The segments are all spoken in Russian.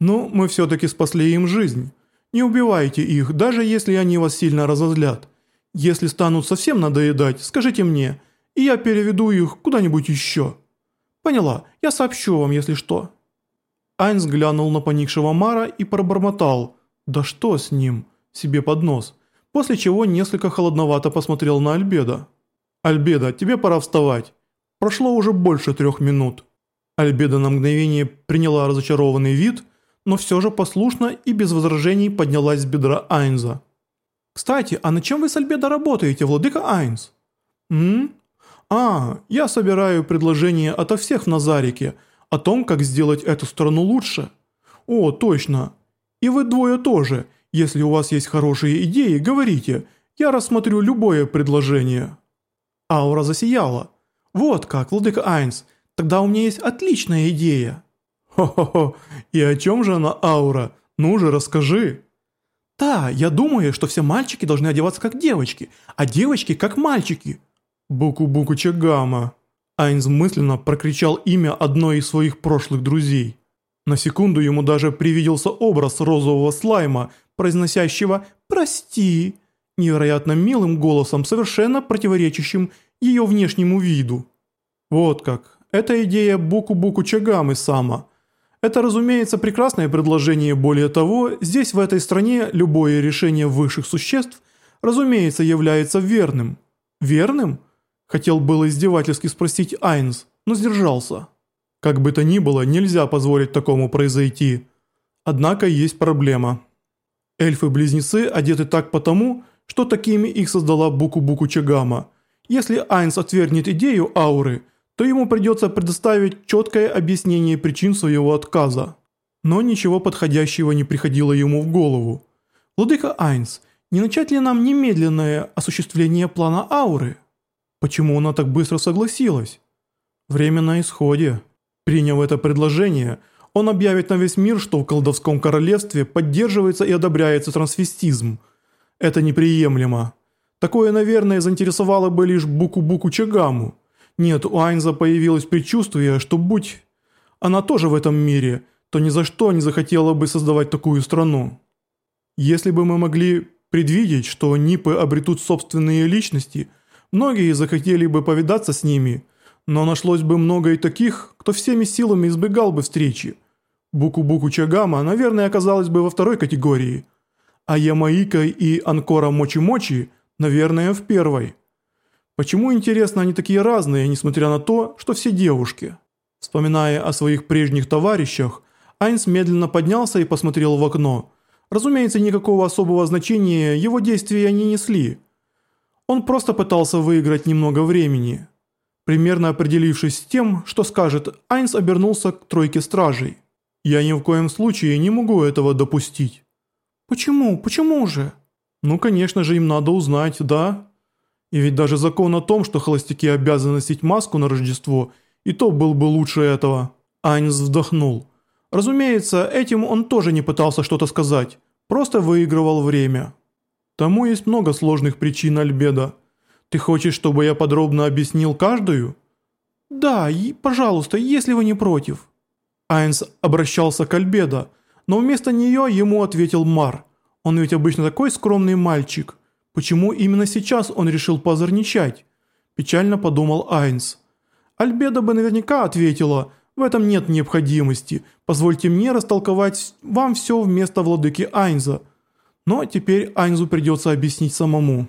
«Ну, мы все-таки спасли им жизнь. Не убивайте их, даже если они вас сильно разозлят. Если станут совсем надоедать, скажите мне, и я переведу их куда-нибудь еще». «Поняла, я сообщу вам, если что». Айнс глянул на поникшего Мара и пробормотал «Да что с ним?» себе под нос, после чего несколько холодновато посмотрел на Альбеда. «Альбеда, тебе пора вставать. Прошло уже больше трех минут». Альбеда на мгновение приняла разочарованный вид, но все же послушно и без возражений поднялась с бедра Айнза. «Кстати, а на чем вы с Альбедо работаете, владыка Айнз?» «М? А, я собираю предложения ото всех в Назарике о том, как сделать эту страну лучше. О, точно. И вы двое тоже. Если у вас есть хорошие идеи, говорите. Я рассмотрю любое предложение». Аура засияла. «Вот как, владыка Айнс, тогда у меня есть отличная идея». «Хо-хо-хо, и о чем же она, Аура? Ну же, расскажи». «Да, я думаю, что все мальчики должны одеваться как девочки, а девочки как мальчики». «Буку-буку Чагама». Айнс мысленно прокричал имя одной из своих прошлых друзей. На секунду ему даже привиделся образ розового слайма, произносящего «прости», невероятно милым голосом, совершенно противоречащим ее внешнему виду. Вот как. Это идея Буку-Буку Чагамы Сама. Это, разумеется, прекрасное предложение, более того, здесь в этой стране любое решение высших существ, разумеется, является верным. Верным? Хотел было издевательски спросить Айнс, но сдержался. Как бы то ни было, нельзя позволить такому произойти. Однако есть проблема. Эльфы-близнецы одеты так потому, что такими их создала Буку-Буку Чагама. Если Айнс отвергнет идею ауры, то ему придется предоставить четкое объяснение причин своего отказа. Но ничего подходящего не приходило ему в голову. «Владыка Айнс, не начать ли нам немедленное осуществление плана ауры?» Почему она так быстро согласилась? Время на исходе. Приняв это предложение, он объявит на весь мир, что в колдовском королевстве поддерживается и одобряется трансвестизм. Это неприемлемо. Такое, наверное, заинтересовало бы лишь Буку-Буку Чагаму. Нет, у Айнза появилось предчувствие, что будь она тоже в этом мире, то ни за что не захотела бы создавать такую страну. Если бы мы могли предвидеть, что Нипы обретут собственные личности, многие захотели бы повидаться с ними, но нашлось бы много и таких, кто всеми силами избегал бы встречи. Буку-Буку Чагама, наверное, оказалась бы во второй категории, а Ямаика и Анкора Мочи-Мочи, наверное, в первой. Почему, интересно, они такие разные, несмотря на то, что все девушки? Вспоминая о своих прежних товарищах, Айнс медленно поднялся и посмотрел в окно. Разумеется, никакого особого значения его действия не несли. Он просто пытался выиграть немного времени. Примерно определившись с тем, что скажет, Айнс обернулся к тройке стражей. Я ни в коем случае не могу этого допустить. Почему? Почему же? Ну, конечно же, им надо узнать, да? И ведь даже закон о том, что холостяки обязаны носить маску на Рождество, и то был бы лучше этого. Айнс вздохнул. Разумеется, этим он тоже не пытался что-то сказать, просто выигрывал время. Тому есть много сложных причин Альбеда. Ты хочешь, чтобы я подробно объяснил каждую? Да, и, пожалуйста, если вы не против. Айнс обращался к Альбедо, но вместо нее ему ответил Мар. Он ведь обычно такой скромный мальчик. Почему именно сейчас он решил позорничать? Печально подумал Айнс. Альбедо бы наверняка ответила, в этом нет необходимости, позвольте мне растолковать вам все вместо владыки Айнза. Но теперь Айнзу придется объяснить самому.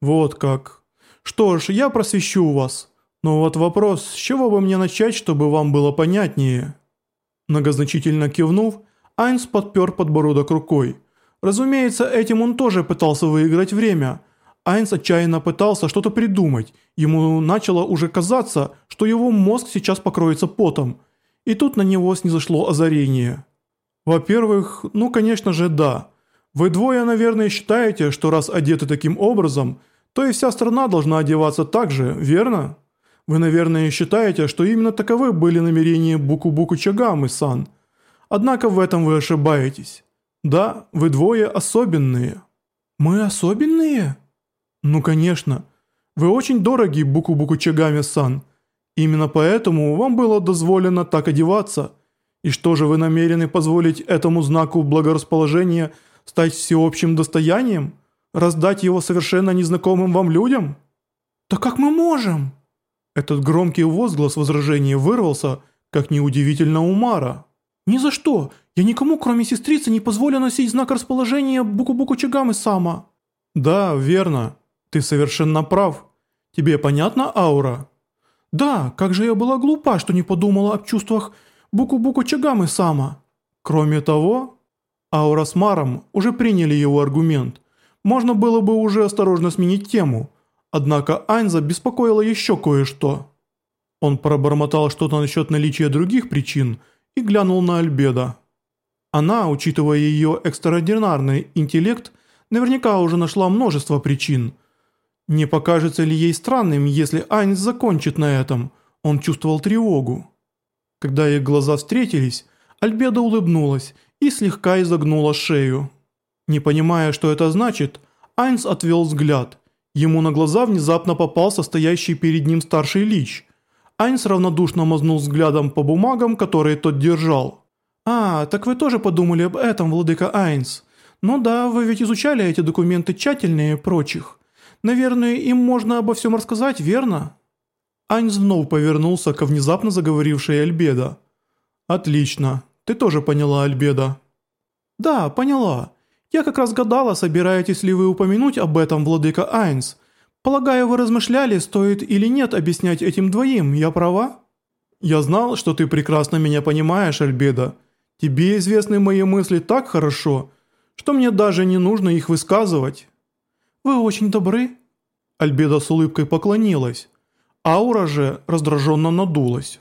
Вот как. Что ж, я просвещу вас. Но вот вопрос, с чего бы мне начать, чтобы вам было понятнее?» Многозначительно кивнув, Айнс подпер подбородок рукой. Разумеется, этим он тоже пытался выиграть время. Айнс отчаянно пытался что-то придумать. Ему начало уже казаться, что его мозг сейчас покроется потом. И тут на него снизошло озарение. Во-первых, ну конечно же да. Вы двое, наверное, считаете, что раз одеты таким образом, то и вся страна должна одеваться так же, верно? Вы, наверное, считаете, что именно таковы были намерения Буку-Буку Чагамы-сан. Однако в этом вы ошибаетесь. Да, вы двое особенные. Мы особенные? Ну, конечно. Вы очень дороги Буку-Буку Чагами-сан. Именно поэтому вам было дозволено так одеваться. И что же вы намерены позволить этому знаку благорасположения стать всеобщим достоянием? Раздать его совершенно незнакомым вам людям? Да как мы можем? Этот громкий возглас возражения вырвался, как неудивительно у Мара. «Ни за что! Я никому, кроме сестрицы, не позволю носить знак расположения Буку-Буку Чагамы-сама!» «Да, верно. Ты совершенно прав. Тебе понятна аура?» «Да, как же я была глупа, что не подумала об чувствах Буку-Буку Чагамы-сама!» Кроме того, аура с Маром уже приняли его аргумент. Можно было бы уже осторожно сменить тему, однако Айнза беспокоило еще кое-что. Он пробормотал что-то насчет наличия других причин и глянул на Альбеда. Она, учитывая ее экстраординарный интеллект, наверняка уже нашла множество причин. Не покажется ли ей странным, если Айнс закончит на этом? Он чувствовал тревогу. Когда их глаза встретились, Альбеда улыбнулась и слегка изогнула шею. Не понимая, что это значит, Айнс отвел взгляд. Ему на глаза внезапно попал стоящий перед ним старший лич – Айнс равнодушно мазнул взглядом по бумагам, которые тот держал. «А, так вы тоже подумали об этом, владыка Айнс? Ну да, вы ведь изучали эти документы тщательнее прочих. Наверное, им можно обо всем рассказать, верно?» Айнс вновь повернулся ко внезапно заговорившей Альбеда. «Отлично. Ты тоже поняла, Альбеда?» «Да, поняла. Я как раз гадала, собираетесь ли вы упомянуть об этом, владыка Айнс, Полагаю, вы размышляли, стоит или нет объяснять этим двоим, я права? Я знал, что ты прекрасно меня понимаешь, Альбеда. Тебе известны мои мысли так хорошо, что мне даже не нужно их высказывать. Вы очень добры. Альбеда с улыбкой поклонилась. Аура же раздраженно надулась.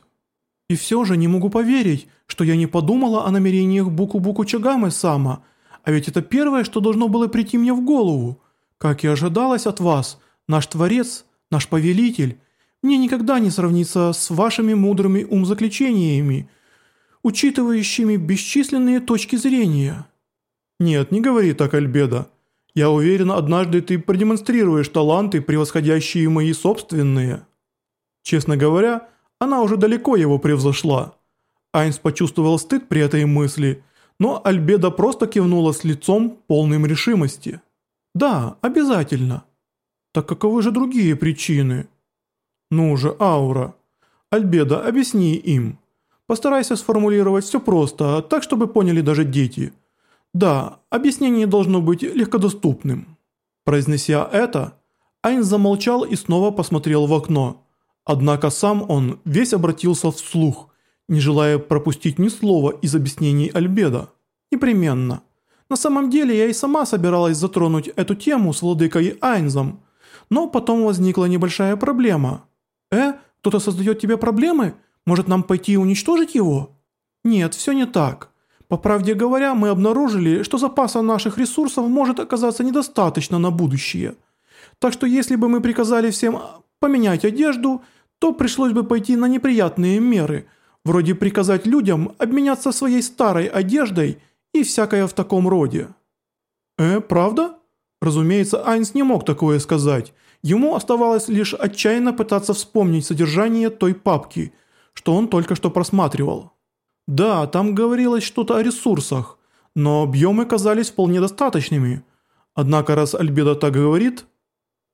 И все же не могу поверить, что я не подумала о намерениях Буку-Буку Чагамы Сама, а ведь это первое, что должно было прийти мне в голову. Как и ожидалось от вас – Наш Творец, наш Повелитель, мне никогда не сравнится с вашими мудрыми умзаключениями, учитывающими бесчисленные точки зрения». «Нет, не говори так, Альбеда. Я уверен, однажды ты продемонстрируешь таланты, превосходящие мои собственные». Честно говоря, она уже далеко его превзошла. Айнс почувствовал стыд при этой мысли, но Альбеда просто кивнула с лицом полным решимости. «Да, обязательно». Так каковы же другие причины? Ну же, Аура. Альбеда, объясни им. Постарайся сформулировать все просто, так чтобы поняли даже дети. Да, объяснение должно быть легкодоступным. Произнеся это, Айн замолчал и снова посмотрел в окно. Однако сам он весь обратился вслух, не желая пропустить ни слова из объяснений Альбеда. Непременно. На самом деле я и сама собиралась затронуть эту тему с владыкой Айнзом, но потом возникла небольшая проблема. «Э, кто-то создает тебе проблемы? Может нам пойти уничтожить его?» «Нет, все не так. По правде говоря, мы обнаружили, что запаса наших ресурсов может оказаться недостаточно на будущее. Так что если бы мы приказали всем поменять одежду, то пришлось бы пойти на неприятные меры, вроде приказать людям обменяться своей старой одеждой и всякое в таком роде». «Э, правда?» Разумеется, Айнс не мог такое сказать. Ему оставалось лишь отчаянно пытаться вспомнить содержание той папки, что он только что просматривал. Да, там говорилось что-то о ресурсах, но объемы казались вполне достаточными. Однако раз Альбедо так говорит,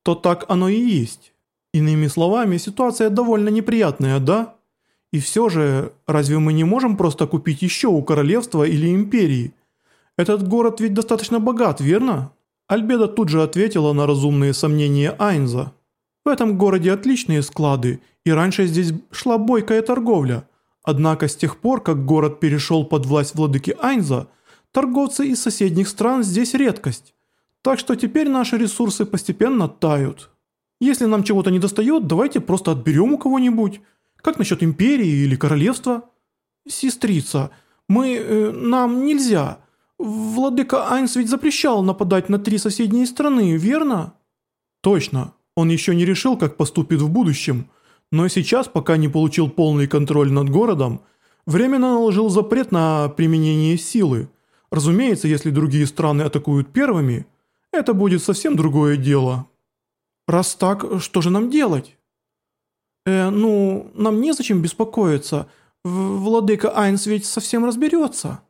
то так оно и есть. Иными словами, ситуация довольно неприятная, да? И все же, разве мы не можем просто купить еще у королевства или империи? Этот город ведь достаточно богат, верно? Альбеда тут же ответила на разумные сомнения Айнза. В этом городе отличные склады, и раньше здесь шла бойкая торговля. Однако с тех пор, как город перешел под власть владыки Айнза, торговцы из соседних стран здесь редкость. Так что теперь наши ресурсы постепенно тают. Если нам чего-то не достает, давайте просто отберем у кого-нибудь. Как насчет империи или королевства? Сестрица, мы... Э, нам нельзя... Владыка Айнс ведь запрещал нападать на три соседние страны, верно? Точно. Он еще не решил, как поступит в будущем. Но сейчас, пока не получил полный контроль над городом, временно наложил запрет на применение силы. Разумеется, если другие страны атакуют первыми, это будет совсем другое дело. Раз так, что же нам делать? Э, ну, нам незачем беспокоиться. В Владыка Айнс ведь совсем разберется».